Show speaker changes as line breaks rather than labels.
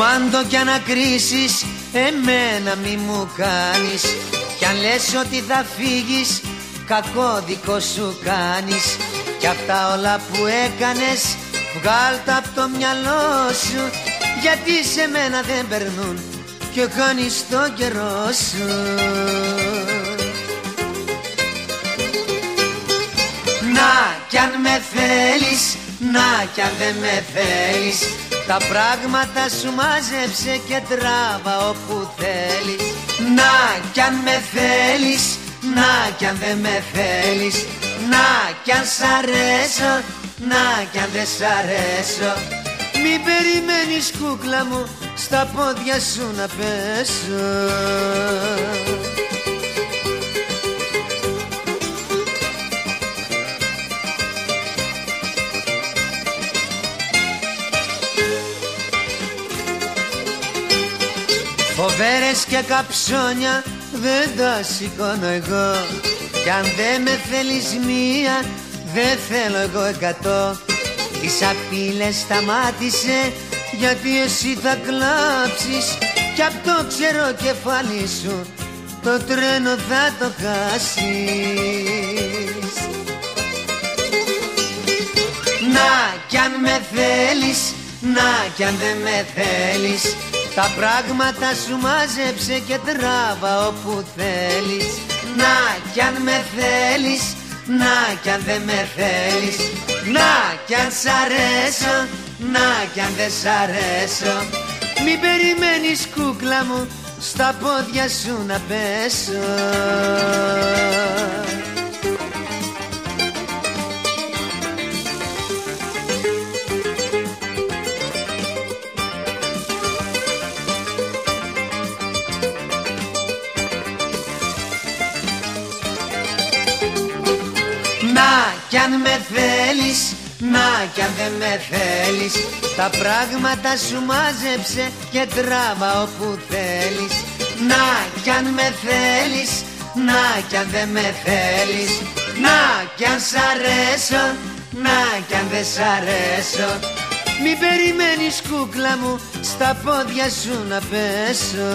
Μάντο κι ανακρίσεις εμένα μη μου κάνεις. Κι αν λες ότι θα φύγεις κακό δικό σου κάνεις. Κι αυτά όλα που έκανες βγάλ τα από το μυαλό σου. Γιατί σε μένα δεν περνούν και κάνεις το καιρό σου να κι αν δεν με θέλεις Τα πράγματα σου μάζεψε και τράβα όπου θέλεις. Να κι αν με θέλεις, να κι αν δεν με θέλεις. Να κι αν σ' αρέσω, να κι αν δεν σ' αρέσω. Μην περιμένεις κούκλα μου στα πόδια σου να πέσω Φοβέρες και καψόνια δεν τα σηκώνω εγώ. Κι αν δεν με θέλεις μία δεν θέλω εγώ εκατό. Τις απειλές σταμάτησε γιατί εσύ θα κλάψεις. Κι απ' το ξερό κεφάλι σου το τρένο θα το χάσεις. Να κι αν με θέλεις, να κι αν δεν με θέλεις Τα πράγματα σου μάζεψε και τράβα όπου θέλεις. Να κι αν με θέλεις, να κι αν δεν με θέλεις. Να κι αν σ' αρέσω, να κι αν δεν σ' αρέσω. Μην περιμένεις κούκλα μου στα πόδια σου να πέσω Να κι αν με θέλεις, να κι αν δεν με θέλεις. Τα πράγματα σου μάζεψε και τράβα όπου θέλεις. Να κι αν με θέλεις, να κι αν δεν με θέλεις. Να κι αν σ' αρέσω, να κι αν δεν σ' αρέσω. Μην περιμένεις κούκλα μου στα πόδια σου να πέσω